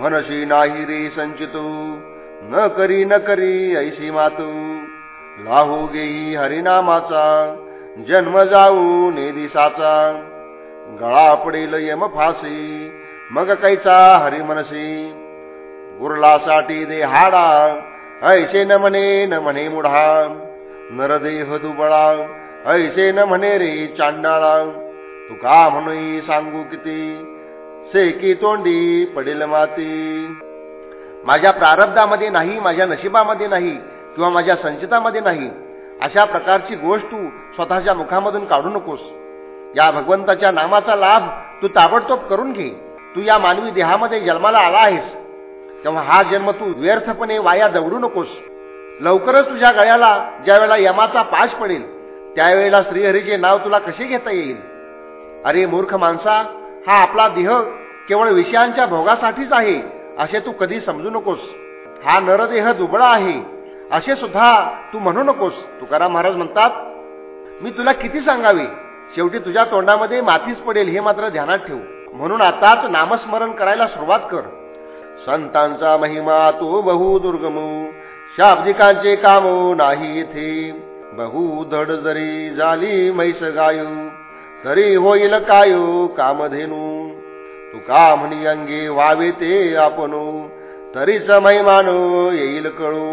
म्हणशी नाही रे संचितो. न करी न करी ऐशी मातू. लाहो गेई हरिनामाचा. जन्म जाऊ नेदिसाचा गळा पडेल यम फासी. मग कैचा हरिमनसी गुरलासाठी दे हाडा. ऐसे न म्हणे न म्हणे मुढा. नरदेह दुबळा. ऐसे न म्हणे रे चांडाळा. तू का म्हणू सांगू किती? सेकी तोंडी पडेल माती. माझ्या प्रारब्धामध्ये नाही माझ्या नशिबामध्ये नाही किंवा माझ्या संचितामध्ये नाही अशा प्रकारची गोष्ट तू स्वतःच्या मुखामधून काढू नकोस. या भगवंताच्या नामाचा लाभ तू ताबडतोब करून घे. तू या मानवी देहामध्ये जन्माला आला आहेस. तेव्हा हा जन्म तू व्यर्थपणे वाया दवडू नकोस. लवकरच तुझ्या गळ्याला ज्यावेळेला यमाचा पाश पडेल त्यावेळेला श्रीहरीचे नाव तुला कसे घेता येईल? अरे मूर्ख माणसा हा आपला देह केवळ विषयांच्या भोगासाठीच आहे असे तू कधी समजू नकोस. हा नरदेह दुबळा आहे असे सुद्धा तू म्हणू नकोस. तुकाराम महाराज म्हणतात मी तुला किती सांगावे? शेवटी तुझ्या तोंडामध्ये मातीच पडेल हे मात्र ध्यानात ठेव. म्हणून आताच नामस्मरण करायला सुरुवात कर. संतांचा महिमा तो बहु दुर्गम शाब्दिकांचे कामो नाही थे बहु धड जरी झाली मैस गायू तरी होईल कायो कामधेनू. तू म्हणी अंगे व्हावे ते आपण? तरीच महिमान येईल कळू.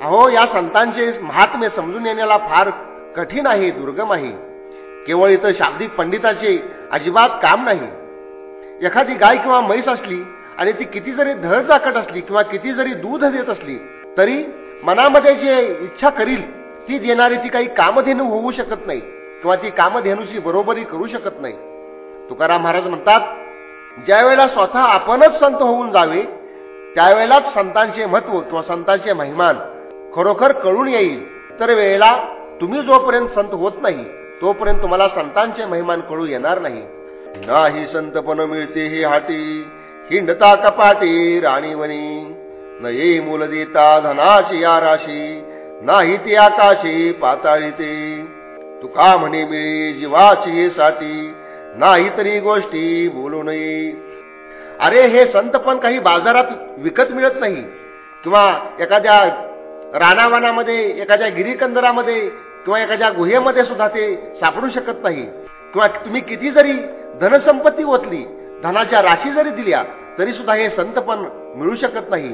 अहो या संतांचे महात्म्य समजून येण्याला फार कठीण आहे दुर्गम आहे. केवळ इथं शाब्दिक पंडिताचे अजिबात काम नाही. एखादी गाय किंवा म्हैस असली आणि ती किती जरी धळ जाकट असली किंवा किती जरी दूध देत असली तरी मनामध्ये जे इच्छा करील ती देणारी ती काही कामधेनू होऊ शकत नाही. किंवा ती कामधेनूची बरोबरी करू शकत नाही. तुकाराम महाराज म्हणतात ज्यावेळेला स्वतः आपणच संत होऊन जावे त्यावेळेलाच संतांचे महत्त्व किंवा संतांचे महिमान खरोखर कळून येईल. तर वेळेला तुम्ही जोपर्यंत संत होत नाही तोपर्यंत तुम्हाला संतांचे महिमान कळू येणार नाही. नाही संतपण मिळते ही हाती हिंडता कपाटी राणीवणी न ये मूल देता धनाशी या राशी नाही ती आकाशी पाताळी ते. तुका म्हणे मिळे जीवाची साठी नाही तरी गोष्टी बोलू नये. अरे हे संत पण काही बाजारात विकत मिळत नाही. किंवा एखाद्या रानावानामध्ये एखाद्या गिरीकंदरामध्ये किंवा एखाद्या गुहेमध्ये सुद्धा ते सापडू शकत नाही. किंवा तुम्ही किती जरी धनसंपत्ती ओतली धनाच्या राशी जरी दिल्या तरी सुद्धा हे संत पण मिळू शकत नाही.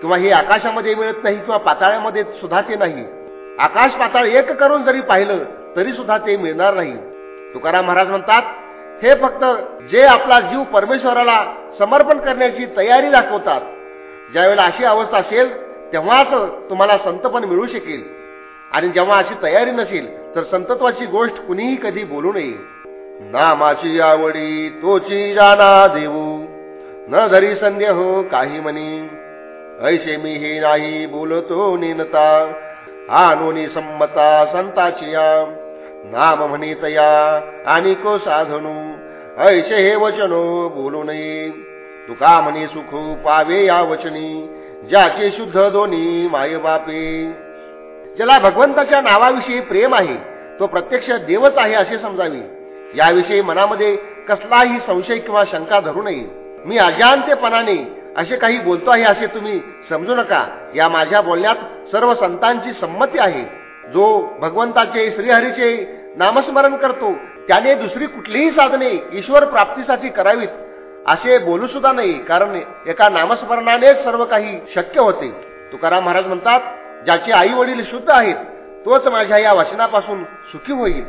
किंवा हे आकाशामध्ये मिळत नाही किंवा पाताळ्यामध्ये सुद्धा ते नाही. आकाश पाताळ एक करून जरी पाहिलं तरी सुद्धा ते मिळणार नाही. तुकाराम महाराज म्हणतात हे फक्त जे आपला जीव परमेश्वराला समर्पण करण्याची तयारी दाखवतात. ज्यावेळेला अशी अवस्था असेल तेव्हाच तुम्हाला संतपण मिळू शकेल. आणि जेव्हा अशी तयारी नसेल तर संतत्वाची गोष्ट कुणीही कधी बोलू नये. नामाची आवडी तोची जाना देऊ न धरी संदेह काही म्हणी ऐसे मी हे नाही बोलतो नेनता. आणोनी संमता संताची नाम म्हणितया आणि को साधनू। ऐसे हे वचनो बोलू नये। तुका म्हणे सुख पावे या वचनी। ज्याचे शुद्ध दोन्ही माय बापे। ज्याला भगवंताच्या नावाविषयी प्रेम आहे तो प्रत्यक्ष देवच आहे असे समजावे. याविषयी मनामध्ये कसलाही संशय किंवा शंका धरू नये. मी अजांत्यपणाने असे काही बोलतो आहे असे तुम्ही समजू नका. या माझ्या बोलण्यात सर्व संतांची संमती आहे. जो भगवंताचे श्रीहरीचे नामस्मरण करतो त्याने दुसरी कुठलीही साधने ईश्वर प्राप्तीसाठी करावीत असे बोलू सुद्धा नाही. कारण एका नामस्मरणानेच सर्व काही शक्य होते. तुकाराम महाराज म्हणतात ज्याचे आई वडील शुद्ध आहेत तोच माझ्या या वचनापासून सुखी होईल.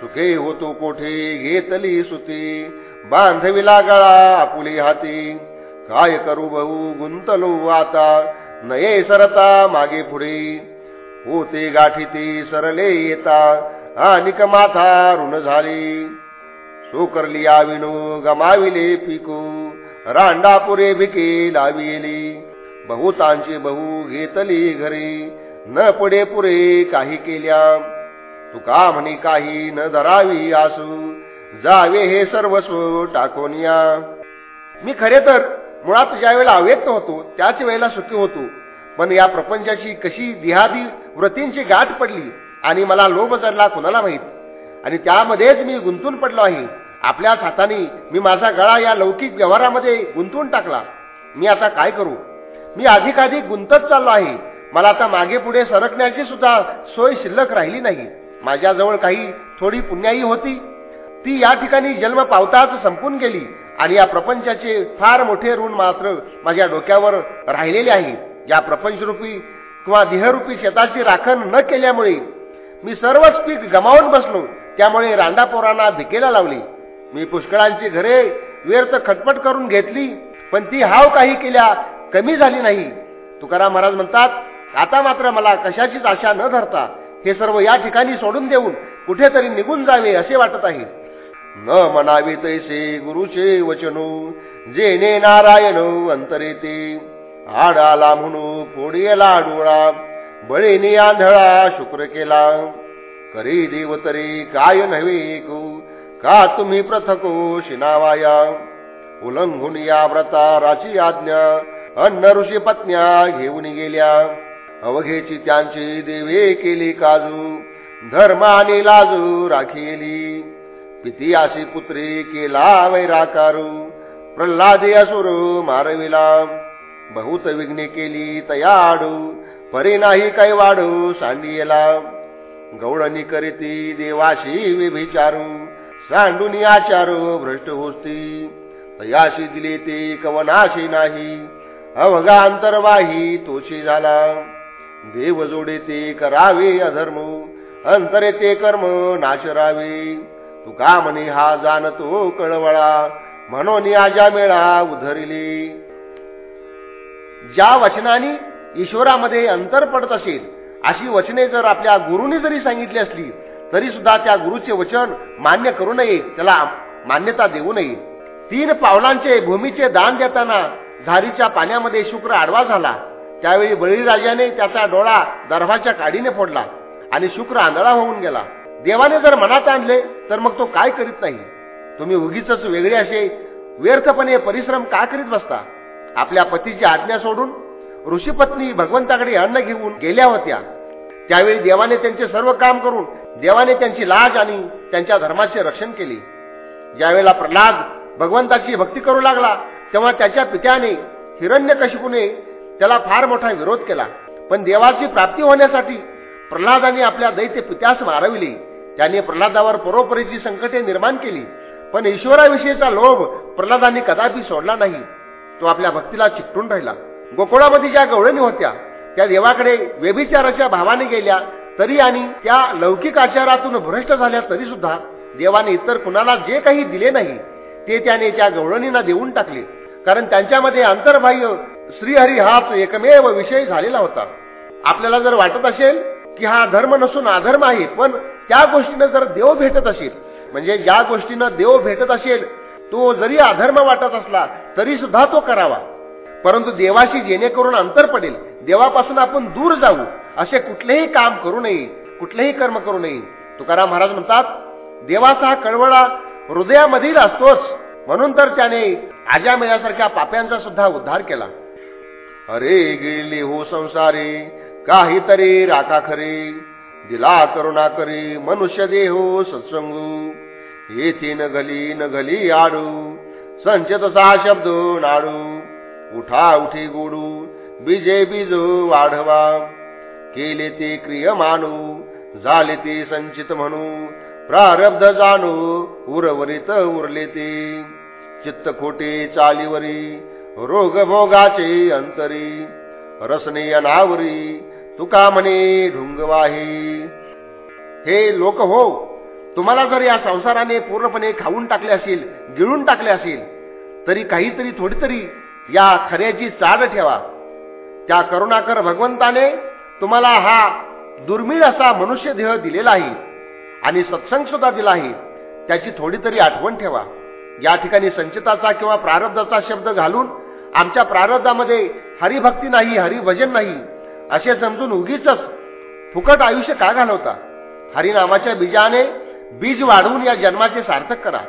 सुखे होतो कोठे? घेतली सुती. बांधविला गळा आपुली हाती. काय करू भाऊ गुंतलो आता? नये सरता मागे पुढे. होते गाठी सरले येता आणि माथा ऋण झाली. सोकरली आविनो गमाविले पिकू रांडापुरे भिके लाविली. बहुतांची बहु घेतली घरी न पडे पुरे काही केल्या. तुका म्हणे काही न धरावी आसू जावे हे सर्वस्व टाकून या मी खरे तर मुळात ज्या वेळेला अव्यक्त होतो त्याच वेळेला सुखी होतो. पण या प्रपंचाची कशी देहादी व्रतींची गाठ पडली आणि मला लोभ चढला कुणाला माहीत? आणि त्यामध्येच मी गुंतून पडलो आहे. आपल्याच हाताने मी माझा गळा या लौकिक व्यवहारामध्ये गुंतून टाकला. मी आता काय करू? मी अधिकाधिक गुंतत चाललो आहे. मला आता मागे पुढे सरकण्याची सुद्धा सोय शिल्लक राहिली नाही. माझ्याजवळ काही थोडी पुण्याही होती. ती या ठिकाणी जन्म पावताच संपून गेली आणि या प्रपंचाचे फार मोठे ऋण मात्र माझ्या डोक्यावर राहिलेले आहे. या प्रपंचरूपी किंवा देहरूपी शेताची राखण न केल्यामुळे मी सर्वच पीक गमावून बसलो. त्यामुळे रांडापोरांना भिकेला लावली. मी पुष्कळांची घरे व्यर्थ खटपट करून घेतली पण ती हाव काही केल्या कमी झाली नाही. तुकाराम महाराज म्हणतात आता मात्र मला कशाचीच आशा न धरता हे सर्व या ठिकाणी सोडून देऊन कुठेतरी निघून जावे असे वाटत आहे. न म्हणावे तैसे गुरुचे वचनो जेने नारायण अंतरे ते आडाला म्हणू फोडियला डोळा बळीने आंधळा शुक्र केला. करी देव तरी काय नव्हे का तुम्ही प्रथको हो शिनावाया? उल्लंघून या व्रता राची आज्ञा अन्न ऋषी पत्न्या घेऊन गेल्या. अवघेची त्यांची देवे केली काजू धर्म आणि लाजू राखीली पिती आशी पुत्री केला वैराकारू प्रल्हादी असुर मारविला. बहुत विघ्ने केली तयाडू परी नाही काही वाढू सांडियला. गौडणी करीती देवाशी विभिचारू सांडून आचारू भ्रष्ट होती तयाशी दिले ते कवनाशी नाही अवघा अंतरवाही तोशी झाला. देव जोडे ते करावे अधर्म अंतरे ते कर्म नाशरावे तुका म्हणे हा जाणतो कळवळा? म्हणून आजा मेळा उधरिली. ज्या वचनाने ईश्वरामध्ये अंतर पडत असेल अशी वचने जर आपल्या गुरुने जरी सांगितली असली तरी सुद्धा त्या गुरुचे वचन मान्य करू नये त्याला मान्यता देऊ नये. तीन पावलांचे भूमीचे दान देताना झारीच्या पाण्यामध्ये शुक्र आडवा झाला. त्यावेळी बळीराजाने त्याचा डोळा दर्भाच्या काडीने फोडला आणि शुक्र आंधळा होऊन गेला. देवाने जर मनात आणले तर मग तो काय करीत नाही? तुम्ही उगीच वेगळे असे व्यर्थपणे परिश्रम का करीत बसता? आपल्या पतीची आज्ञा सोडून ऋषीपत्नी भगवंताकडे अन्न घेऊन गेल्या होत्या. त्यावेळी देवाने त्यांचे सर्व काम करून देवाने त्यांची लाज आणि त्यांच्या धर्माचे रक्षण केले. ज्यावेळेला प्रल्हाद भगवंताची भक्ती करू लागला तेव्हा त्याच्या पित्याने हिरण्यकशिपूने त्याला फार मोठा विरोध केला. पण देवाची प्राप्ती होण्यासाठी प्रल्हादाने आपल्या दैत्य पित्यास मारविले. त्याने प्रल्हादावर परोपरीची संकटे निर्माण केली. पण ईश्वराविषयीचा लोभ प्रल्हादाने कदापि सोडला नाही. तो आपल्या भक्तीला चिकटून राहिला. गोकुळामध्ये ज्या गवळणी होत्या. त्या देवाकडे व्यभिचाराच्या भावाने गेल्या. तरी आणि त्या लौकिक आचारातून भ्रष्ट झाल्या तरी सुद्धा देवाने इतर कुणाला जे काही दिले नाही ते त्याने त्या गवळणींना देऊन टाकले. कारण त्यांच्यामध्ये आंतरबाह्य श्रीहरी हाच एकमेव विषय झालेला होता. आपल्याला जर वाटत असेल की हा धर्म नसून अधर्म आहे पण त्या गोष्टीनं जर देव भेटत असेल म्हणजे ज्या गोष्टीनं देव भेटत असेल तो जरी अधर्म वाटत असला तरी सुद्धा तो करावा. परंतु देवाशी जेणेकरून अंतर पडेल देवापासून आपण दूर जाऊ असे कुठलेही काम करू नये कुठलेही कर्म करू नये. तुकाराम महाराज म्हणतात देवाचा हा कळवळा हृदयामधील असतोच. म्हणून तर त्याने आजा मेळ्यासारख्या पाप्यांचा सुद्धा उद्धार केला. अरे गेले हो संसारे काहीतरी राखा खरे दिला करुणा करी मनुष्य देहो सत्संगू. येथे न घली न घली आडू. संचत सा शब्द नाडू. उठा उठी गोडू. बीजे बीज वाढवा. केले ते क्रिय मानू. झाले ते संचित म्हणू. प्रारब्ध जाणू. उरवरित उरले ते. चित्त खोटे चालीवरी. रोग भोगाचे अंतरी. रसने अनावरी तुका म्हणे ढुंगवाही. हे लोक हो तुम्हाला जर या संसाराने पूर्णपणे खाऊन टाकले असेल गिळून टाकले असेल तरी काहीतरी थोडी तरी या खऱ्याची चाड ठेवा. त्या करुणाकर भगवंताने तुम्हाला हा दुर्मिळ असा मनुष्य देह दिलेला आहे आणि सत्संग सुद्धा दिला आहे. त्याची थोडी तरी आठवण ठेवा. या ठिकाणी संचिताचा किंवा प्रारब्धाचा शब्द घालून आमच्या प्रारब्धामध्ये हरिभक्ती नाही हरिभजन नाही असे समजून उगीच फुकट आयुष्य का घालवता? हरिनामाच्या बीजाने बीज वाढवून या जन्माचे सार्थक करा.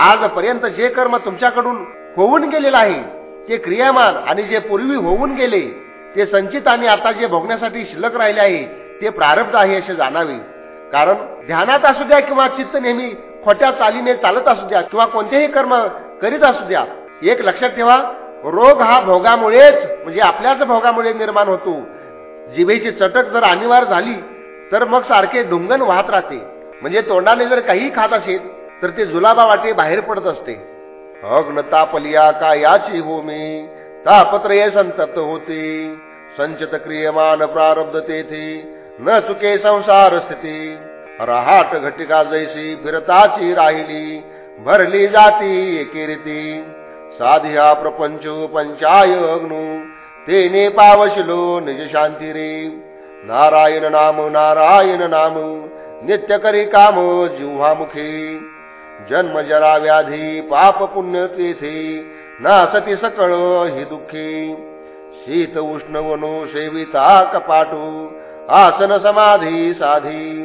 आजपर्यंत जे कर्म तुमच्याकडून होऊन गेलेलं आहे ते क्रियामान आणि जे पूर्वी होऊन गेले ते संचित आणि आता जे भोगण्यासाठी शिल्लक राहिले आहे ते प्रारब्ध आहे असे जाणावे. कारण ध्यानात असू द्या किंवा चित्त नेहमी खोट्या चालीने चालत असू द्या किंवा कोणतेही कर्म करीत असू द्या एक लक्षात ठेवा रोग हा भोगामुळेच म्हणजे आपल्याच भोगामुळे निर्माण होतो. जिभेची चटक जर अनिवार्य झाली तर मग सारखे ढुंगण वाहत राहते. म्हणजे तोंडाने जर काही खात असेल तर ते जुलाबा वाटे बाहेर पडत असते. अग्न तापलिया का याची हो मी तापत्रय संतप्त होते. संचत क्रियमान प्रारब्ध तेथे न चुके संसार स्थिती. रहाट घटिका जैसी फिरताची राहिली भरली जाती एके साध्या साधिया प्रपंच पंचाय अग्नू तेने पावशिलो निज शांती रे. नारायण नाम नारायण नाम नित्य करी काम जिव्हामुखी. जन्म जरा व्याधी पाप पुण्य तेथे नासती सकळ हि दुःखी. शीत उष्ण वनो सेविता कपाटू आसन समाधी साधी.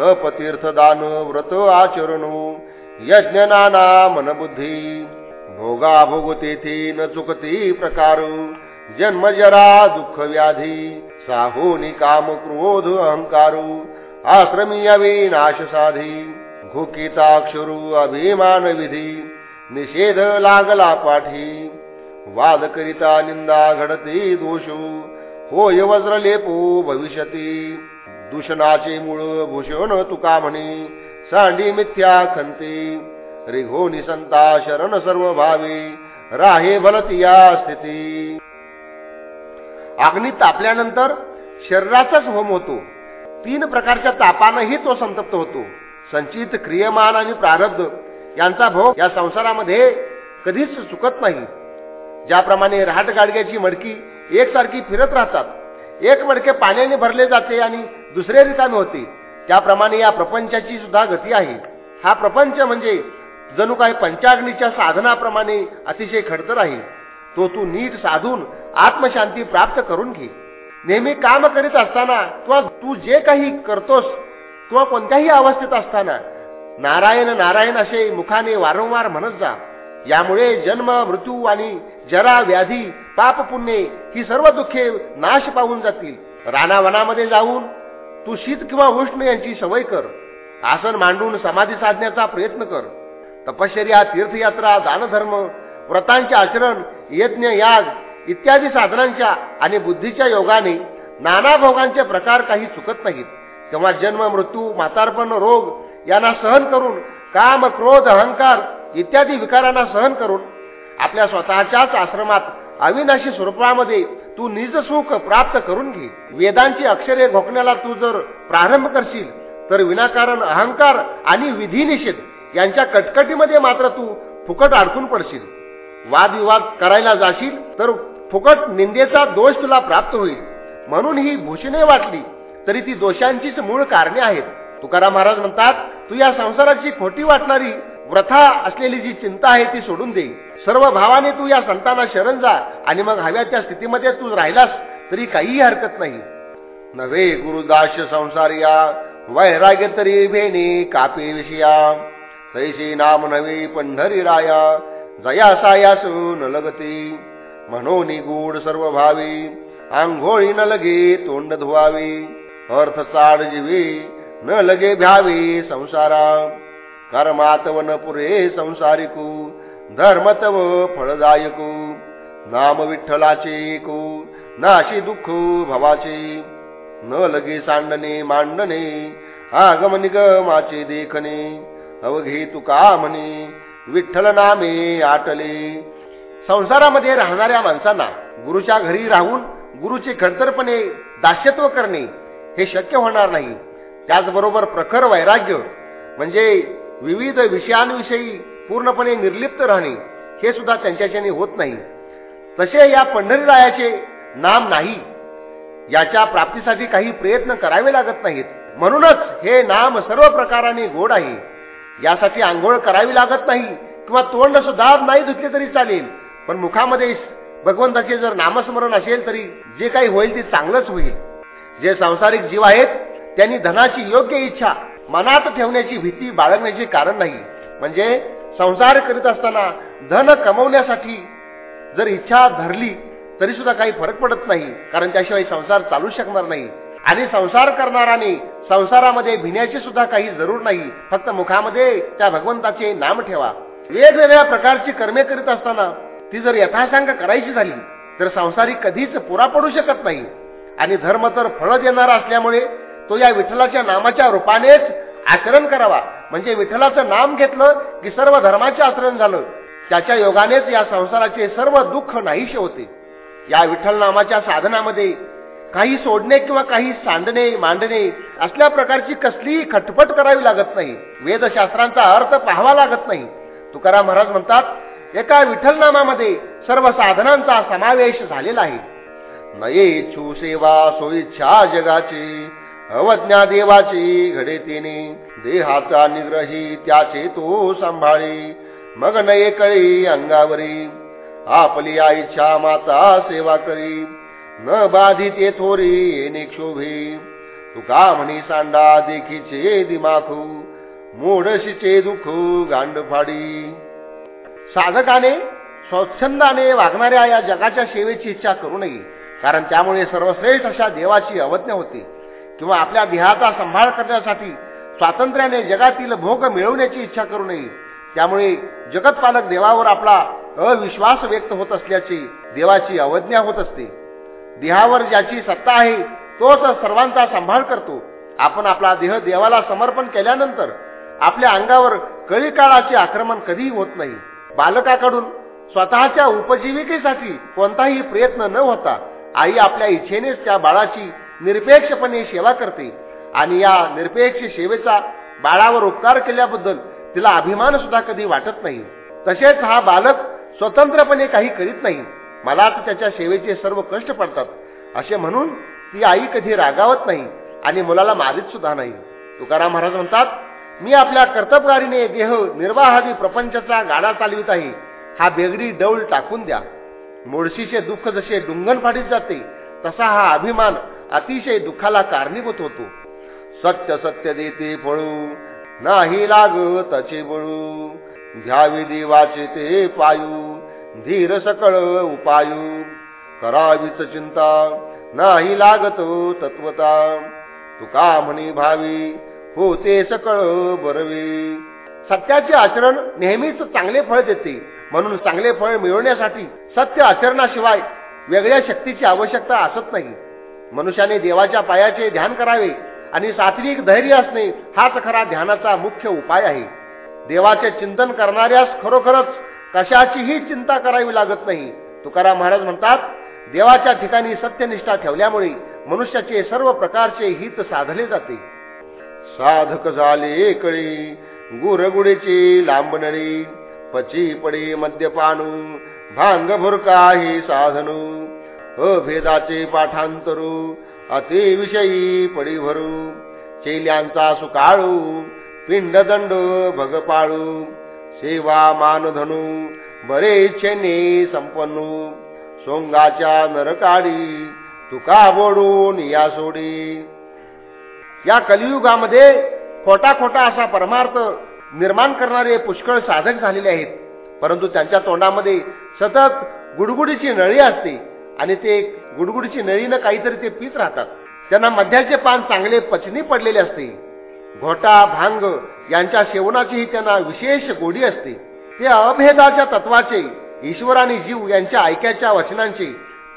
तप तीर्थ दान व्रत आचरणू यज्ञ नाना मनबुद्धी. भोगा भोग तेथे न चुकती प्रकार. जन्मजरा दुःख व्याधी साहोनी काम क्रोध अहंकारू आश्रमी अविनाश साधी घुकिताक्षरू अभिमान विधी निषेध लागला पाठी वाद करिता निंदा घडती दोषू होय वज्र लेपू भविष्यती दूषणाचे मूळ भूषण तुका म्हणे सांडी मिथ्या खंती रिघोनी संता शरण सर्व भावी राहे भलतिया स्थिती. अग्नी तापल्यानंतर शरीराचाच होम होतो. तीन प्रकारच्या तापानंही तो संतप्त होतो. संचित क्रियमान आणि प्रारब्ध यांचा भोग या संसारामध्ये कधीच चुकत नाही. ज्याप्रमाणे रहाट गाडग्याची मडकी एकसारखी फिरत राहतात. एक मडके पाण्याने भरले जाते आणि दुसरे रिकामे होते. त्याप्रमाणे या प्रपंचाची सुद्धा गती आहे. हा प्रपंच म्हणजे जणू काही पंचाग्नीच्या साधनाप्रमाणे अतिशय खडतर आहे. तो तू नीट साधून आत्मशांती प्राप्त करून घे. नेहमी काम करीत असताना किंवा तू जे काही करतोस किंवा कोणत्याही अवस्थेत असताना नारायण नारायण असे मुखाने वारंवार म्हणत जा. यामुळे जन्म मृत्यू आणि जरा व्याधी पाप पुण्य ही सर्व दुःखे नाश पावून जातील. रानावनामध्ये जाऊन तू शीत किंवा उष्ण यांची सवय कर. आसन मांडून समाधी साधण्याचा प्रयत्न कर. तपश्चर्या तीर्थयात्रा दानधर्म व्रतांचे आचरण यज्ञ याग इत्यादी साधनांच्या आणि बुद्धीच्या योगाने नाना भोगांचे प्रकार काही चुकत नाहीत. तेव्हा जन्म मृत्यू म्हातारपण रोग यांना सहन करून काम क्रोध अहंकार इत्यादी विकारांना सहन करून आपल्या स्वतःच्याच आश्रमात अविनाशी स्वरूपामध्ये तू निज सुख प्राप्त करून घे. वेदांची अक्षरे घोकण्याला तू जर प्रारंभ करशील तर विनाकारण अहंकार आणि विधी निषेध यांच्या कटकटीमध्ये मात्र तू फुकट अडकून पडशील. वादविवाद करायला जाशील तर फुकट निंदेचा दोष तुला प्राप्त होईल. म्हणून ही भूषणे वाटली तरी ती दोषांचीच मूळ कारणे आहेत. तुकाराम महाराज म्हणतात तू या संसाराची खोटी वाटणारी व्रथा असलेली जी चिंता आहे ती सोडून दे. सर्व भावाने तू या संतांना शरण जा आणि मग हव्या त्या स्थितीमध्ये तू राहिलास तरी काहीही हरकत नाही. नव्हे गुरुदास संसारिया वैराग्य तरी भेणी कापे विषया. तैसे नाम नवे पंढरी राया जया सायासू न लगती म्हणून गूढ सर्व भावी आंघोळी न लगे तोंड धुवावी अर्थ चाड जीवी न लगे भ्यावी संसारा. कर्मातव न पुरे संसारिकू धर्मतव फळदायकू नाम विठ्ठलाचे कू नाशी दुःख भवाचे. न लगे सांडणे मांडणे आगमनिगमाचे देखणे अवघे तुका म्हणे विठ्ठल नामे आटले. संसारामध्ये राहणाऱ्या माणसांना गुरुच्या घरी राहून गुरुचे खडतरपणे दास्यत्व करणे हे शक्य होणार नाही. त्याचबरोबर प्रखर वैराग्य म्हणजे विविध विषयांविषयी पूर्णपणे निर्लिप्त राहणे हे सुद्धा त्यांच्याच्याने होत नाही. तसे या पंढरीरायाचे नाम नाही. याच्या प्राप्तीसाठी काही प्रयत्न करावे लागत नाहीत. म्हणूनच हे नाम सर्व प्रकाराने गोड आहे. यासाठी आंघोळ करावी लागत नाही किंवा तोंड सुद्धा नाही धुतले तरी चालेल. पण मुखामध्ये भगवंताचे जर नामस्मरण असेल तरी जे काही होईल ते चांगलंच होईल. जे सांसारिक जीव आहेत त्यांनी धनाची योग्य इच्छा मनात ठेवण्याची भीती बाळगण्याचे कारण नाही. म्हणजे संसार करीत असताना धन कमवण्यासाठी जर इच्छा धरली तरी सुद्धा काही फरक पडत नाही कारण त्याशिवाय संसार चालू शकणार नाही. आणि संसार करणाराने संसारामध्ये भिण्याची सुद्धा काही जरूर नाही. फक्त मुखामध्ये त्या भगवंताचे नाम ठेवा. वेगवेगळ्या प्रकारची कर्मे करीत असताना ती जर यथासांग करायची झाली तर संसारी कधीच पुरा पडू शकत नाही. आणि धर्म तर फळ देणारा असल्यामुळे तो या विठ्ठलाच्या नामाच्या रूपानेच आचरण करावा. म्हणजे विठ्ठलाचं नाम घेतलं की सर्व धर्माचे आचरण झालं. त्याच्या योगानेच या संसाराचे सर्व दुःख नाहीशे होते. या विठ्ठल नामाच्या साधनामध्ये काही सोडणे किंवा काही सांडणे मांडणे असल्या प्रकारची कसलीही खटपट करावी लागत नाही. वेदशास्त्रांचा अर्थ पाहावा लागत नाही. तुकाराम महाराज म्हणतात एका विठ्ठल नामामध्ये सर्व साधनांचा समावेश झालेला आहे. नये इच्छू सेवा सोयीच्छा जगाची अवज्ञा देवाची घडे तिने देहाचा निग्रही त्याचे तो सांभाळी. मग नये कळी अंगावरी आपली आईच्या माता सेवा करी. न बाधित थोरी येणे क्षोभे तुका म्हणी सांडा देखीचे दिमाखू मोडशीचे दुःख गांड फाडी साधकाने स्वच्छंदाने वागणाऱ्या या जगाच्या सेवेची इच्छा करू नये कारण त्यामुळे सर्वश्रेष्ठ अशा देवाची अवज्ञा होते. किंवा आपल्या देहाचा सांभाळ करण्यासाठी स्वातंत्र्याने जगातील भोग मिळवण्याची इच्छा करू नये. त्यामुळे जगतपालक देवावर आपला अविश्वास व्यक्त होत असल्याची देवाची अवज्ञा होत असते. देहावर ज्याची सत्ता आहे तोच सर्वांचा सांभाळ करतो. आपण आपला देह देवाला समर्पण केल्यानंतर आपल्या अंगावर कळी काळाचे आक्रमण कधीही होत नाही. बालकाकडून स्वतःच्या उपजीविकेसाठी कोणताही प्रयत्न न होता आई आपल्या इच्छेनेच त्या बाळाची निरपेक्षपणे सेवा करते आणि या निरपेक्ष सेवेचा बाळावर उपकार केल्याबद्दल तिला अभिमान सुद्धा कधी वाटत नाही. तसेच हा बालक स्वतंत्रपणे काही करीत नाही. मलाच त्याच्या सेवेचे सर्व कष्ट पडतात. असे म्हणून ती आई कधी रागावत नाही आणि मुलाला मारित सुद्धा नाही. तुकाराम महाराज म्हणतात मी आपल्या कर्तबगारीने देह निर्वाहादी प्रपंचाचा गाडा चालवित आहे. हा बेगडी डौल टाकून द्या. मुळशीचे दुःख जसे डुंगण फाटीत जाते तसा हा अभिमान अतिशय दुःखाला कारणीभूत होतो. सत्य सत्य देते फळू नाही लाग तचे बळू. घ्यावी देवाचे ते पायू. धीर सकळ उपायू. करावीच चिंता नाही लागत तत्वता. तुका म्हणी भावी होते सकळ बरवे. सत्याचे आचरण नेहमीच चांगले फळ देते. म्हणून चांगले फळ मिळवण्यासाठी सत्य आचरणाशिवाय वेगळ्या शक्तीची आवश्यकता असत नाही. मनुष्याने देवाच्या पायाचे ध्यान करावे आणि सात्विक धैर्य असणे हाच खरा ध्यानाचा मुख्य उपाय आहे. देवाचे चिंतन करणाऱ्यास खरोखरच कशाचीही चिंता करावी लागत नाही. तुकाराम महाराज म्हणतात देवाच्या ठिकाणी सत्यनिष्ठा ठेवल्यामुळे मनुष्याचे सर्व प्रकारचे हित साधले जाते. साधक झाले कळी गुरगुडीची लांबणळी पची पडे मद्यपानू भांग भुरका हे साधनू अभेदाचे पाठांतरू अतिविषयी पडी भरू चेल्यांचा सुकाळू पिंडदंड भगपाळू सेवा मानधनू बरे इच्छेने संपन्नू. सोंगाच्या नरकाडी तुका बोडून या सोडी. या कलियुगामध्ये खोटा खोटा असा परमार्थ निर्माण करणारे पुष्कळ साधक झालेले आहेत. परंतु त्यांच्या तोंडामध्ये सतत गुडगुडीची नळी असते आणि ते गुडगुडीची नळीनं काहीतरी ते पीत राहतात. त्यांना मध्याचे पान चांगले पचनी पडलेले असते. घोटा भांग यांच्या सेवनाचीही त्यांना विशेष गोडी असते. ते अभेदाच्या तत्वाचे ईश्वर आणि जीव यांच्या ऐक्याच्या वचनांचे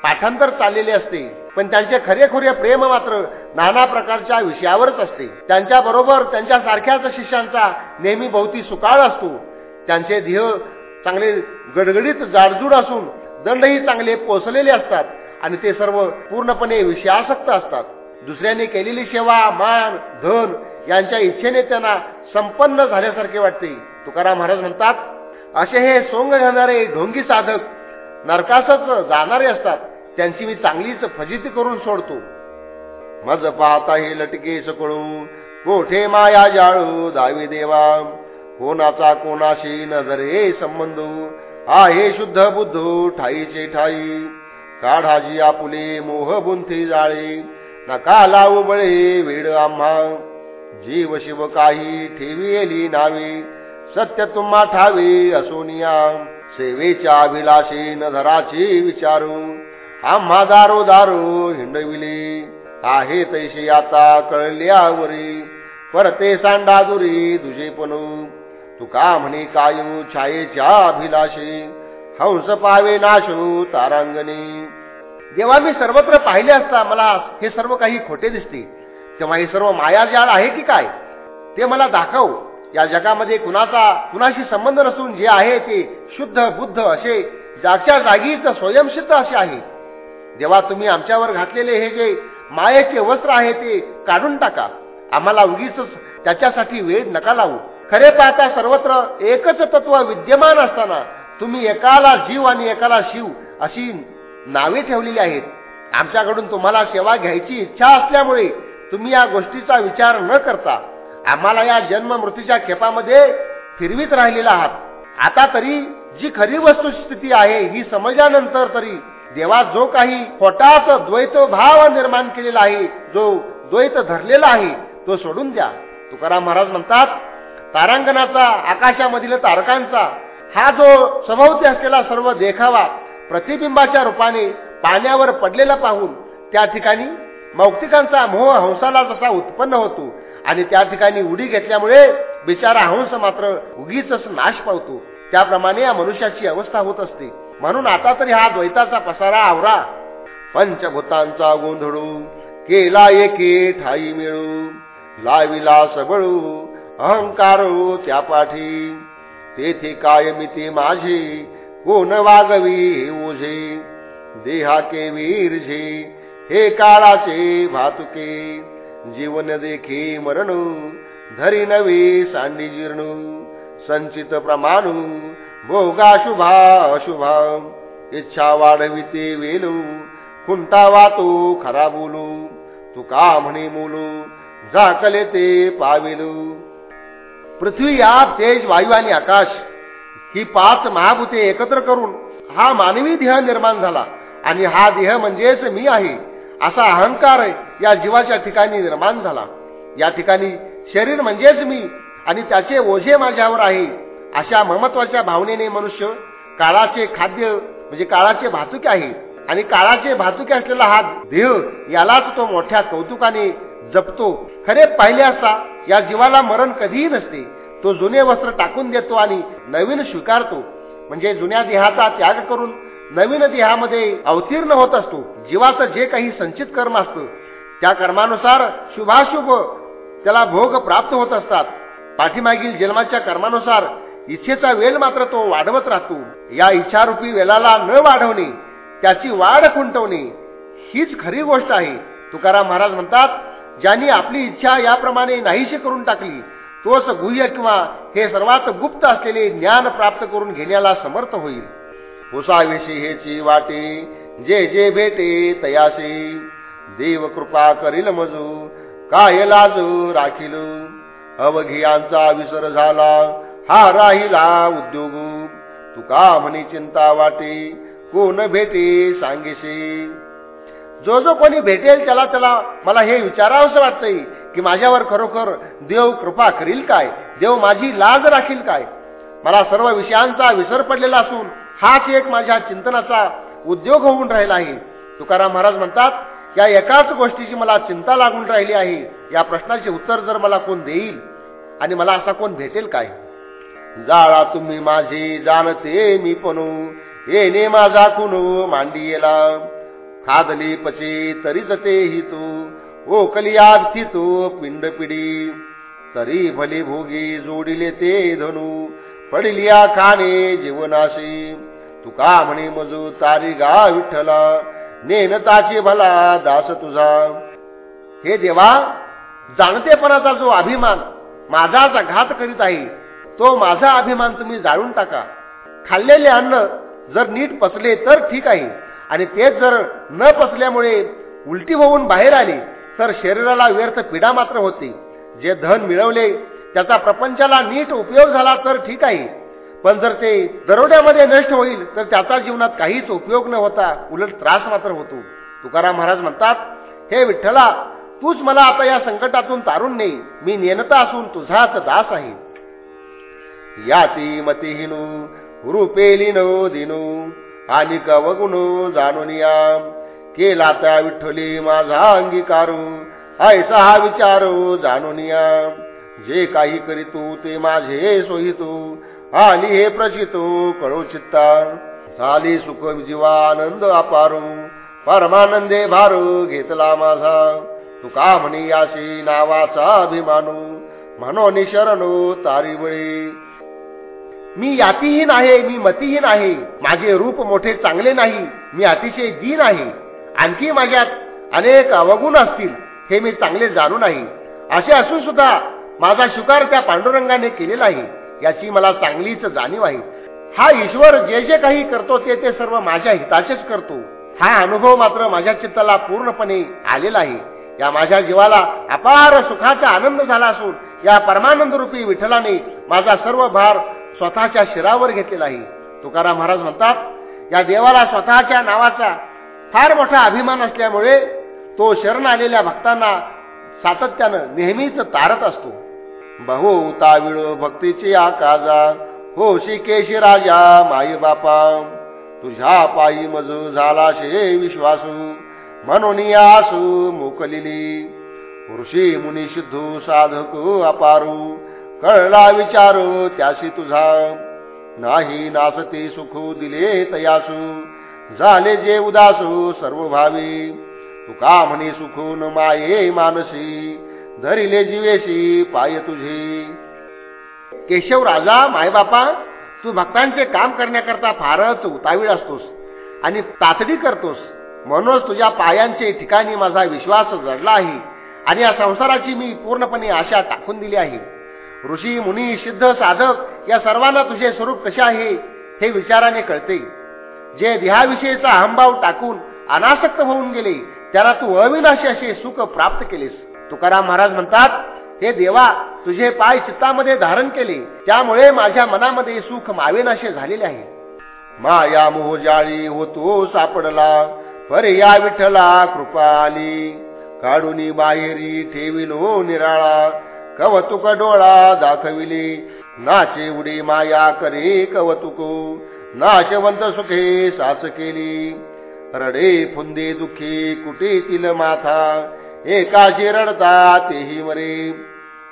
पाठांतर चाललेले असते. पण त्यांचे खरेखुरे प्रेम मात्र नाना प्रकारच्या विषयावरच असते. त्यांच्या बरोबर त्यांच्या सारख्याच शिष्यांचा नेहमी भोवती सुकाळ असतो. त्यांचे ध्येय चांगले गडगडीत जाडजूड असून दंडही चांगले पोचलेले असतात आणि ते सर्व पूर्णपणे विषयासक्त असतात. दुसऱ्याने केलेली सेवा मान धन यांच्या इच्छेने त्यांना संपन्न झाल्यासारखे वाटते. तुकाराम महाराज म्हणतात असे हे सोंग घेणारे ढोंगी साधक नरकासच जाणारे असतात. त्यांची मी चांगलीच फजिती करून सोडतो. मज पाहता हे लटके सकळू कोठे माया जाळू दावी देवा? कोणाचा कोणाशी नजरे संबंध? आहे शुद्ध बुद्ध ठाईचे ठाई. काढाजी आपुले मोह बुंथी जाळे. नका लावू बळे वेड आम्हा. जीव शिव काही ठेवी नावी सत्य तुम्हा ठावे असोनिया सेवेच्या अभिलाषी नधराची विचारू. आम्हा दारो दारू हिंडविली आहे तैसे आता कळल्यावरी परते सांडादुरी तुझे पणू. तुका म्हणे कायू छायेच्या अभिलाषी हंस पावे नाशू तारांगणी. जेव्हा मी सर्वत्र पाहिले असता मला हे सर्व काही खोटे दिसते. तेव्हा हे सर्व मायाजाळ आहे की काय? ते मला दाखव. या जगामध्ये कुणाचा कुणाशी संबंध नसून जे आहे ते शुद्ध बुद्ध असे जागच्या जागीच स्वयंसिद्ध असे आहे. जेव्हा तुम्ही आमच्यावर घातलेले हे जे मायेचे वस्त्र आहे ते काढून टाका. आम्हाला उगीच त्याच्यासाठी वेळ नका लावू. खरे पाहता सर्वत्र एकच तत्व विद्यमान असताना तुम्ही एकाला जीव आणि एकाला शिव अशी नावे ठेवलेली आहेत. आमच्याकडून तुम्हाला सेवा घ्यायची इच्छा असल्यामुळे तुम्ही या गोष्टीचा विचार न करता आम्हाला या जन्म मृत्यूच्या खेपामध्ये फिरवीत राहिलेला आहात. आता तरी जी खरी वस्तुस्थिती आहे ही समजल्यानंतर तरी देवा जो काही खोटाच द्वैत भाव निर्माण केलेला आहे जो द्वैत धरलेला आहे तो सोडून द्या. तुकाराम महाराज म्हणतात तारांगणाचा आकाशामधील तारकांचा हा जो सभोवती असलेला सर्व देखावा प्रतिबिंबाच्या रूपाने पाण्यावर पडलेला पाहून त्या ठिकाणी मौक्तिकांचा मोह हंसाला जसा उत्पन्न होतो आणि त्या ठिकाणी उडी घेतल्यामुळे बिचारा हंस मात्र उगीच नाश पावतो. त्याप्रमाणे या मनुष्याची अवस्था होत असते. म्हणून आता तरी हा द्वैताचा पसारा आवरा. पंचभूतांचा गोंधळू केला एके ठाई मिळू. लाविला सबळू अहंकारू त्या पाठी. तेथे कायमिती माझे कोण वागवी ओझे. देहा के वीरझे हे काळाचे भातुके जीवन देखी मरण धरी नवे सांडी जीर्ण संचित प्रमाणू भोगा शुभा अशुभा इच्छा वाढविते वेलू खुंटा वातो खरा बोलू तुका म्हणे मोलू झाकले ते पावेलू. पृथ्वी आप तेज वायू आणि आकाश ही पाच महाभूते एकत्र करून हा मानवी देह निर्माण झाला आणि हा देह म्हणजेच मी आहे. असा अहंकार या जीवाच्या ठिकाणी निर्माण झाला. या ठिकाणी शरीर म्हणजेच मी आणि त्याचे ओझे माझ्यावर आहे अशा महत्त्वाच्या भावनेने मनुष्य काळाचे खाद्य म्हणजे काळाचे भातुके आहे आणि काळाचे भातुके असलेला हा देह यालाच तो मोठ्या कौतुकाने जपतो. खरे पाहिले असता या जीवाला मरण कधीही नसते. तो जुने वस्त्र टाकून देतो आणि नवीन स्वीकारतो. म्हणजे जुन्या देहाचा त्याग करून नवीन देहामध्ये अवतीर्ण होत असतो. जीवाचं जे काही संचित कर्म असतं त्या कर्मानुसार शुभाशुभ त्याला भोग प्राप्त होत असतात. पाठीमागील जन्माच्या कर्मानुसार इच्छेचा वेल मात्र तो वाढवत राहतो. या इच्छारूपी वेलाला न वाढवणे त्याची वाढ खुंटवणे हीच खरी गोष्ट आहे. तुकाराम महाराज म्हणतात ज्यांनी आपली इच्छा याप्रमाणे नाहीशी करून टाकली तोच गुह्य किंवा हे सर्वात गुप्त असलेले ज्ञान प्राप्त करून घेण्याला समर्थ होईल. पुसाविषी हेची वाटे जे जे भेटे तयासी. देव कृपा करील मजू काय लाजू राखील? अवघियांचा विसर झाला हा राहिला उद्योग. तुका म्हणे चिंता वाटे कोण भेटे सांगेसे जो जो कोणी भेटेल त्याला त्याला मला हे विचारावंसं वाटतंय की माझ्यावर खरोखर देव कृपा करील काय? देव माझी लाज राखील काय? मला सर्व विषयांचा विसर पडलेला असून हाच एक माझ्या चिंतनाचा उद्योग होऊन राहिला आहे. तुकाराम महाराज म्हणतात या एकाच गोष्टीची मला चिंता लागून राहिली आहे. या प्रश्नाचे उत्तर जर मला कोण देईल आणि मला असा कोण भेटेल काय? जाळा तुम्ही माझे जाणते मी पण. येणे माझा कुणू मांडी येला खादली पचे तरीच ते हि तू. ओकलिया तू पिंड पिढी तरी भले भोगी जोडिले ते धनु. पडिलिया खाणे जीवनाशी. तुका म्हणे मजू तारी गा विठ्ठला नेनताची भला दास तुझा. हे देवा जाणतेपणाचा जो अभिमान माझाच घात करीत आहे तो माझा अभिमान तुम्ही जाळून टाका. खाल्लेले अन्न जर नीट पचले तर ठीक आहे आणि तेच जर न पचल्यामुळे उलटी होऊन बाहेर आले तर शरीराला व्यर्थ पीडा मात्र होते. जे धन मिळवले त्याचा प्रपंचाला नीट उपयोग झाला तर ठीक आहे पण जर ते दरोड्यामध्ये नष्ट होईल तर त्याचा जीवनात काहीच उपयोग न होता उलट त्रास मात्र होतो. तुकाराम महाराज म्हणतात हे विठ्ठला तूच मला आता या संकटातून तारून ने. मी नेनता असून तुझाच दास आहे. याती मतिहीनु रूपेली नो दिनू आणि कवगुणू जाणून या केला त्या विठ्ठली माझा अंगीकारू ऐसा हा विचारू जाणून या जे काही करीतो ते माझे सोयीतो आली हे प्रचितो कळो चित्ता झाली सुख जीवा आनंद अपारू. परमानंदे भारू घेतला माझा. तुका म्हणी याशी नावाचा अभिमानू. म्हणून शरणो तारी बळी. मी यातीहीन आहे मी मतीहीन आहे माझे रूप मोठे चांगले नाही. मी अतिशय दीन आहे. आणखी माझ्यात अनेक अवगुण असतील हे मी चांगले जाणून आहे असे असून सुद्धा माझा शिकार त्या पांडुरंगाने केलेला आहे याची मला चांगलीच जाणीव आहे. हा ईश्वर जे जे काही करतो ते ते सर्व माझ्या हिताचेच करतो. हा अनुभव मात्र माझ्या चित्ताला पूर्णपणे आलेला आहे. या माझ्या जीवाला अपार सुखाचा आनंद झाला असून या परमानंद रूपी विठ्ठलाने माझा सर्व भार स्वतःच्या शिरावर घेतलेला आहे. तुकाराम महाराज म्हणतात या देवाला स्वतःच्या नावाचा फार मोठा अभिमान असल्यामुळे तो शरण आलेल्या भक्तांना सातत्यानं नेहमीच तारत असतो. बहु भक्तीची आकाजा. हो शिकेशी राजा माई बापा. तुझ्या पायी मजू झाला शे विश्वासू. म्हणून आसू मोकलिली. ऋषी मुनी सिद्धू साधकू अपारू. कळला विचारू त्याशी तुझा. नाही नासती सुखू दिले तयासू. झाले जे उदासू सर्व भावी तुका म्हणे सुखून माये मानसी. धरिले जीवेशी पाय तुझे. केशव राजा मायबापा तू भक्तांचे काम करण्याकरता फारच उतावीळ असतोस आणि तातडी करतोस. म्हणूनच तुझ्या पायांचे ठिकाणी माझा विश्वास जडला आहे आणि या संसाराची मी पूर्णपणे आशा टाकून दिली आहे. ऋषी मुनी सिद्ध साधक या सर्वांना तुझे स्वरूप कसे आहे हे विचाराने कळते. जे देहाविषयीचा अहंभाव टाकून अनासक्त होऊन गेले त्याला तू अविनाशी असे सुख प्राप्त केलेस. तुकाराम महाराज म्हणतात हे देवा तुझे पाय चित्तामध्ये धारण केले. त्यामुळे माझ्या मनामध्ये सुख मावेनाशे झालेले आहे. माया मोहजाळी होतो सापडला परे या विठ्ठला कृपा आली. काढून बाहेरी ठेविलो निराळा कवतुक डोळा दाखविली. नाचे उडी माया करे कवतुक नाशवंत सुखे साच केली. रडे फुंदे दुखी तिल माथा एकाशी रडता तेही मरे.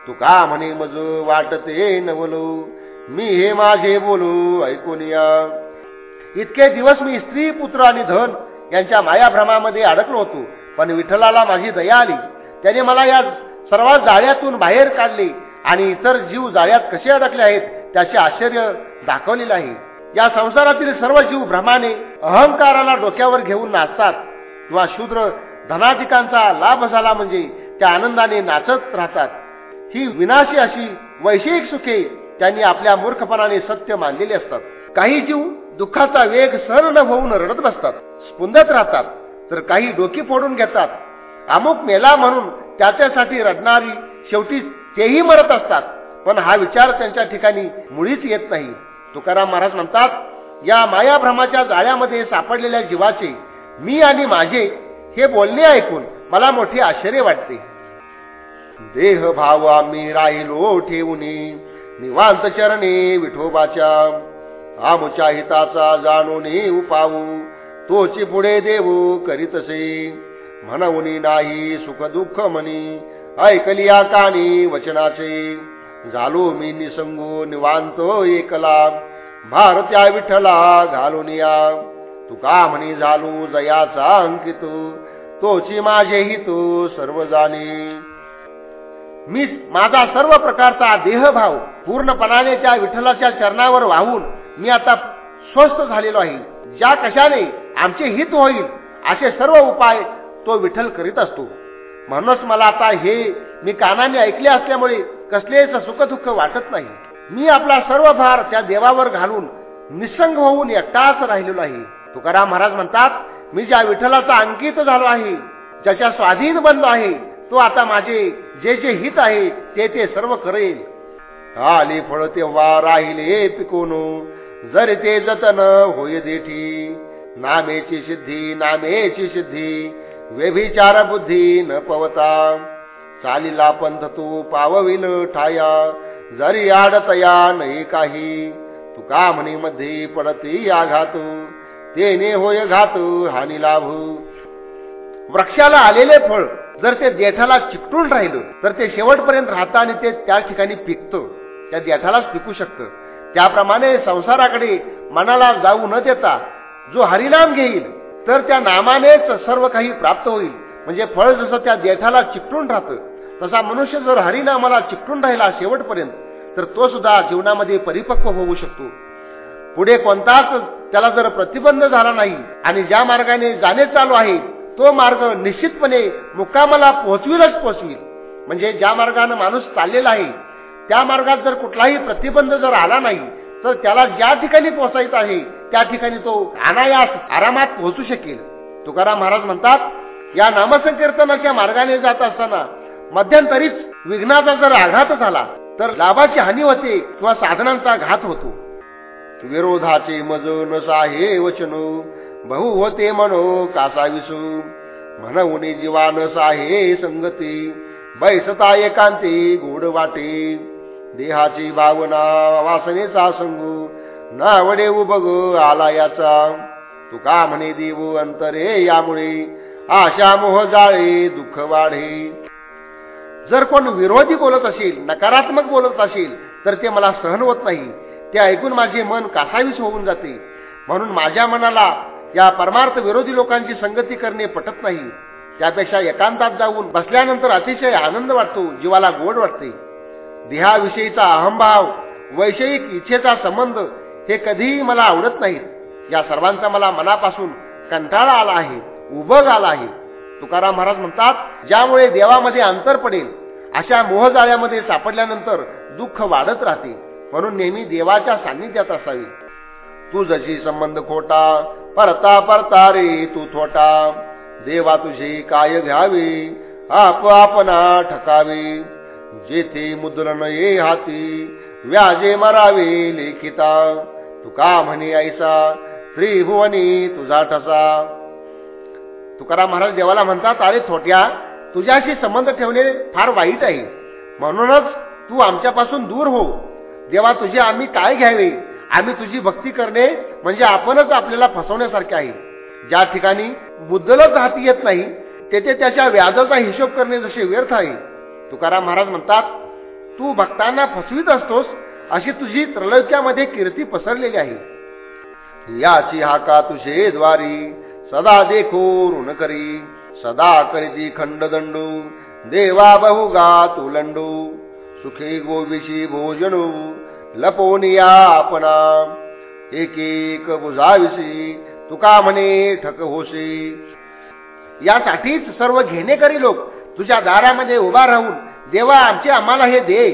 तुका म्हणे मज वाटते नवलो? मी हे माझे बोलू ऐकून इतके दिवस मी स्त्री पुत्र आणि धन यांच्या मायाभ्रमामध्ये अडकलो होतो पण विठ्ठलाला माझी दया आली. त्याने मला या सर्वात जाळ्यातून बाहेर काढले आणि इतर जीव जाळ्यात कसे अडकले आहेत त्याचे आश्चर्य दाखवलेले आहे. या संसारातील सर्व जीव भ्रमाने अहंकाराला डोक्यावर घेऊन नाचतात. किंवा शूद्र धनाधिकांचा लाभ झाला म्हणजे त्या आनंदाने नाचत राहतात. ही विनाशी अशी वैषयिक सुखे त्यांनी आपल्या मूर्खपणाने सत्य मानलेली असतात. काही जीव दुःखाचा वेग सहन न होऊन रडत बसतात स्पुंदत राहतात तर काही डोकी फोडून घेतात. अमुक मेला म्हणून त्याच्यासाठी रडणारी शेवटी तेही मरत असतात. पण हा विचार त्यांच्या ठिकाणी मुळीच येत नाही. तुकाराम महाराज म्हणतात या मायाभ्रमाच्या जाळ्यामध्ये सापडलेल्या जीवाचे मी आणि माझे हे बोलणे ऐकून मला मोठे आश्चर्य वाटते. देह भाव आम्ही राहिलो ठेवून निवांत चरणे विठोबाच्या. आमच्या हिताचा जाणून उपावू तोची पुढे देऊ करीतसे. म्हणून नाही सुख दुःख म्हणी ऐकली कानी वचनाचे. झालो मी निसंगो निवांतो एकला भारत्या विठ्ठला घालून या. तुका म्हणी झालू जयाचा अंकित तोची माझे हितो सर्व जाणे. मी माझा सर्व प्रकारचा देहभाव पूर्णपणाने त्या विठ्ठलाच्या चरणावर वाहून मी आता स्वस्थ झालेलो आहे. ज्या कशाने आमचे हित होईल असे सर्व उपाय तो विठ्ठल करीत असतो. म्हणूनच मला आता हे मी कानाने ऐकले असल्यामुळे कसलेच सुखदुःख वाटत नाही. मी आपला सर्व भार त्या देवावर घालून निसंग होऊन एकटाच राहिलेलो आहे. तुकाराम महाराज म्हणतात मी ज्या विठ्ठलाचा अंकित झालो आहे ज्याच्या स्वाधीन बनलो आहे तो आता माझे जे जे हित आहे ते ते सर्व करेल. आले फळ तेव्हा राहिले पिकून जर ते जतन होय देठी. नामेची सिद्धी नामेची सिद्धी व्यभिचार बुद्धी न पवता. चालीला पंथ तू पावविल ठाया जरी आडतया नाही काही. तुका म्हणी मध्ये पडती आघातू. तेने होय घात हानी लाभू. वृक्षाला आलेले फळ जर ते देठाला चिकटून राहिलं तर ते शेवटपर्यंत राहतं आणि ते त्या ठिकाणी पिकतं. त्या देठालाच पिकू शकतं. त्याप्रमाणे संसाराकडे मनाला जाऊ न देता जो हरिनाम घेईल तर त्या नामानेच सर्व काही प्राप्त होईल. म्हणजे फळ जसं त्या देठाला चिकटून राहतं तसा मनुष्य जर हरिनामाला चिकटून राहिला शेवटपर्यंत तर तो सुद्धा जीवनामध्ये परिपक्व होऊ शकतो. पुढे कोणताच त्याला जर प्रतिबंध झाला नाही आणि ज्या मार्गाने जाणे चालू आहे तो मार्ग निश्चितपणे मुक्कामाला पोहोचविलच पोहोचविल. म्हणजे ज्या मार्गाने माणूस चाललेला आहे त्या मार्गात जर कुठलाही प्रतिबंध जर आला नाही तर त्याला ज्या ठिकाणी पोहोचायचं आहे त्या ठिकाणी तो अनायास आरामात पोहोचू शकेल. तुकाराम महाराज म्हणतात या नामसंकीर्तनाच्या मार्गाने जात असताना मध्यंतरीच विघ्नाचा जर आघात झाला तर लाभाची हानी होते किंवा साधनांचा घात होतो. विरोधाचे मज नसाहे वचन. बहु होते मनो कासा विसू. म्हणून जीवा नसाहे संगती. बैसता एकांती गोड वाटे. देहाची भावना वासनेचा संगू. नावडे उभग आला याचा तुका म्हणे देव अंतरे यामुळे. आशा मोह जाळे दुःख वाढे. जर कोण विरोधी बोलत असेल नकारात्मक बोलत असेल तर ते मला सहन होत नाही. ते ऐकून माझे मन कासावीस होऊन जाते. म्हणून माझ्या मनाला या परमार्थ विरोधी लोकांची संगती करणे पटत नाही. त्यापेक्षा एकांतात जाऊन बसल्यानंतर अतिशय आनंद वाटतो जीवाला गोड वाटते. देहाविषयीचा अहंभाव वैषयिक इच्छेचा संबंध हे कधीही मला आवडत नाहीत. या सर्वांचा मला मनापासून कंटाळा आला आहे उभग आला आहे. तुकाराम महाराज म्हणतात ज्यामुळे देवामध्ये अंतर पडेल अशा मोहजाळ्यामध्ये सापडल्यानंतर दुःख वाढत राहते. म्हणून नेहमी देवाच्या सान्निध्यात असावी. तू जशी संबंध खोटा परता परता रे तू थोटा. देवा तुझी काय घ्यावे आप आपणा जेथे मुद्रण ये हाती व्याजे मरावे लेखिता. तुका म्हणे ऐसा त्रिभुवनी तुझा ठसा. तुकाराम महाराज देवाला म्हणतात अरे थोट्या तुझ्याशी संबंध ठेवणे फार वाईट आहे. म्हणूनच तू आमच्यापासून दूर हो. देवा तुझे आम्ही काय घ्यावे? आम्ही तुझी भक्ती करणे म्हणजे आपणच आपल्याला फसवण्यासारखे आहे. ज्या ठिकाणी बुद्धलच हाती येत नाही तेथे त्याच्या व्याजाचा हिशोब करणे जसे व्यर्थ आहे. तुकाराम महाराज म्हणतात तू भक्तांना फसवीत असतोस अशी तुझी त्रलौक्यामध्ये कीर्ती पसरलेली आहे. याची हाका तुझे द्वारी? सदा देखो ऋण करी. सदा करीती खंडदंडू. देवा बहुगा तू लंडू. सुखी गोविशी भोजनू लपोनिया आपणा. एक एक बुजाविसी तुका म्हणे ठक होशी. यासाठीच सर्व घेणेकरी लोक तुझ्या दारामध्ये उभा राहून देवा आमचे आम्हाला हे दे.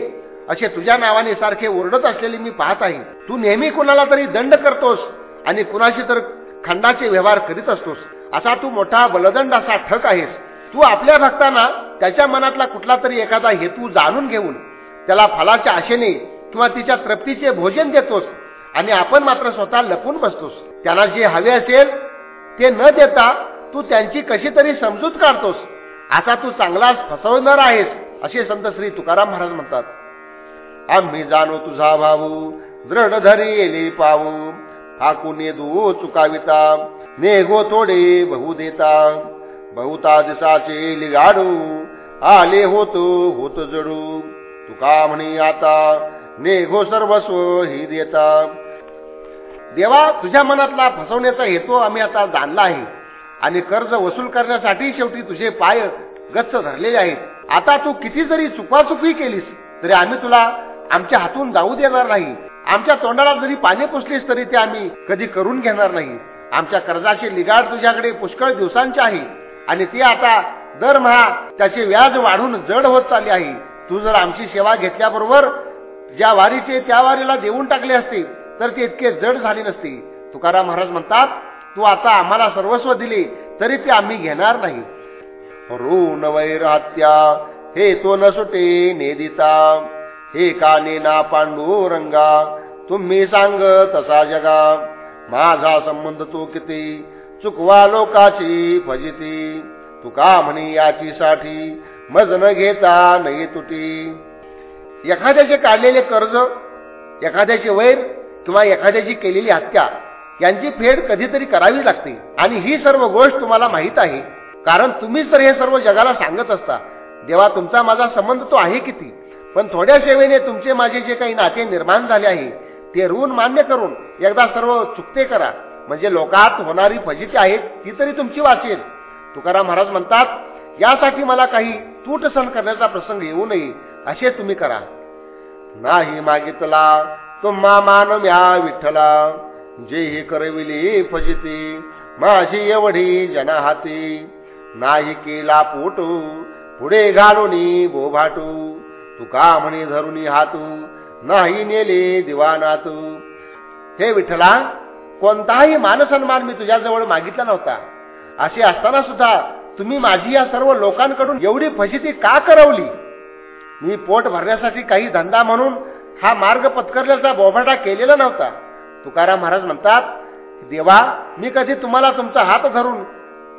असे तुझ्या नावाने सारखे ओरडत असलेले मी पाहत आहे. तू नेहमी कुणाला तरी दंड करतोस आणि कुणाशी तर खंडाचे व्यवहार करीत असतोस. असा तू मोठा बलदंड असा ठक आहेस. तू आपल्या भक्तांना त्याच्या मनातला कुठला तरी एखादा हेतू जाणून घेऊन त्याला फळाच्या आशेने किंवा तिच्या तृप्तीचे भोजन देतोस आणि आपण मात्र स्वतः लपून बसतोस. त्यांना जे हवे असेल ते न देता तू त्यांची कशी तरी समजूत काढतोस. आता तू चांगलाच फसवणार आहेस असे संत श्री तुकाराम महाराज म्हणतात. आम्ही जाणो तुझा भाऊ दृढ धरी येले पाहू. हाकून दो चुकाविता नेगो थोडे बहु देता. बहुता दिसाचे लिगाडू आले होतो होत जडू. तुका म्हणे आता नेघो सर्वस्व ही देता. देवा तुझ्या मनातला फसवण्याचा हेतू आम्ही आता जाणला आहे. आणि कर्ज वसूल करण्यासाठी शेवटी तुझे पाय गच्च धरलेले आहेत. आता तू किती जरी चुकाचुकी केलीस तरी आम्ही तुला आमच्या हातून जाऊ देणार नाही. आमच्या तोंडाला जरी पाणी पुसलीस तरी ते आम्ही कधी करून घेणार नाही. आमच्या कर्जाचे निगाड तुझ्याकडे पुष्कळ दिवसांचे आहे. आणि ते आता दरमहा त्याचे व्याज वाढून जड होत चालले आहे. तू जर आमची सेवा घेतल्याबरोबर ज्या वारीचे त्या वारीला देऊन टाकले असते तर ते इतके जड झाले नसते. तुकाराम महाराज म्हणतात तू आता आम्हाला सर्वस्व दिले तरी ते आम्ही घेणार नाही. ऋण वैरात्या हे तो न सुटे नेदिता हे का नेना पांडुरंगा तुम्ही सांग तसा जगा. माझा संबंध तो किती चुकवा लोकाची फजिती. तुका म्हणे याची साठी मज न घेता नाही तुटी. एखाद्याचे काढलेले कर्ज एखाद्याचे वैर किंवा एखाद्याची केलेली हत्या यांची फेड कधीतरी करावी लागते. आणि ही सर्व गोष्ट तुम्हाला माहीत आहे. कारण तुम्हीच तर हे सर्व जगाला सांगत असता. देवा तुमचा माझा संबंध तो आहे किती? पण थोड्या सेवेने तुमचे माझे जे काही नाते निर्माण झाले आहे ते ऋण मान्य करून एकदा सर्व चुकते करा. म्हणजे लोकात होणारी फजिती आहे ती तरी तुमची वाचेल. तुकाराम महाराज म्हणतात यासाठी मला काही तूट सण करण्याचा प्रसंग येऊ नये असे तुम्ही करा. नाही मागितला तुम्हा मान म्या विठ्ठला. जे हे करविली फजिती माझी एवढी जना हाती नाही केला पोटू पुढे घालून बोभाटू. तुका म्हणे धरुनी हातू नाही नेले दिवानातू. हे विठ्ठला कोणताही मानसन्मान मी तुझ्याजवळ मागितला नव्हता. असे असताना सुद्धा तुम्ही माझी या सर्व लोकांकडून एवढी फजिती का करवली? मी पोट भरण्यासाठी काही धंदा म्हणून हा मार्ग पत्करल्याचा बोभाटा केलेला नव्हता. तुकाराम महाराज म्हणतात देवा मी कधी तुम्हाला तुमचा हात धरून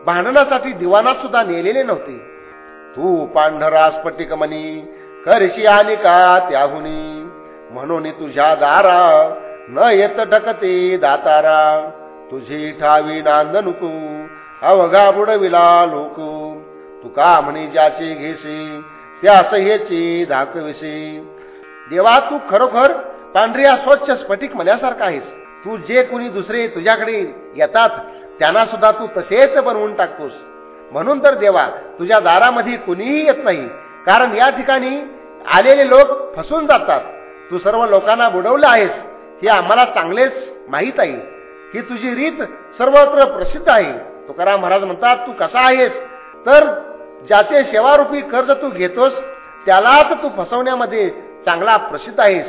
भांडणासाठी दिवाणात सुद्धा नेलेले नव्हते. तू पांढरा स्फटिकमणी करशी आणि का त्याहुनी? म्हणून तुझ्या दारा न येत ढकते दातारा. तुझी ठावी नांदनुकू अवघा बुडविला लोक. तुका म्हणे ज्याचे घेसे त्यास हेचे धाकविसे देवा तू खरोखर पांढऱ्या स्वच्छ स्फटिक मल्यासारखा आहेस. तू जे कोणी दुसरे तुझ्याकडे येतात त्यांना सुद्धा तू तसेच बनवून टाकतोस. म्हणून तर देवा तुझ्या दारामध्ये कुणीही येत नाही. कारण या ठिकाणी आलेले लोक फसून जातात. तू सर्व लोकांना बुडवलं आहेस हे आम्हाला चांगलेच माहीत आहे. ही तुझी रीत सर्वत्र प्रसिद्ध आहे. तुकाराम महाराज म्हणतात तू कसा आहेस? तर ज्याचे सेवारूपी कर्ज तू घेतोस त्यालाच तू फसवण्यामध्ये चांगला प्रसिद्ध आहेस.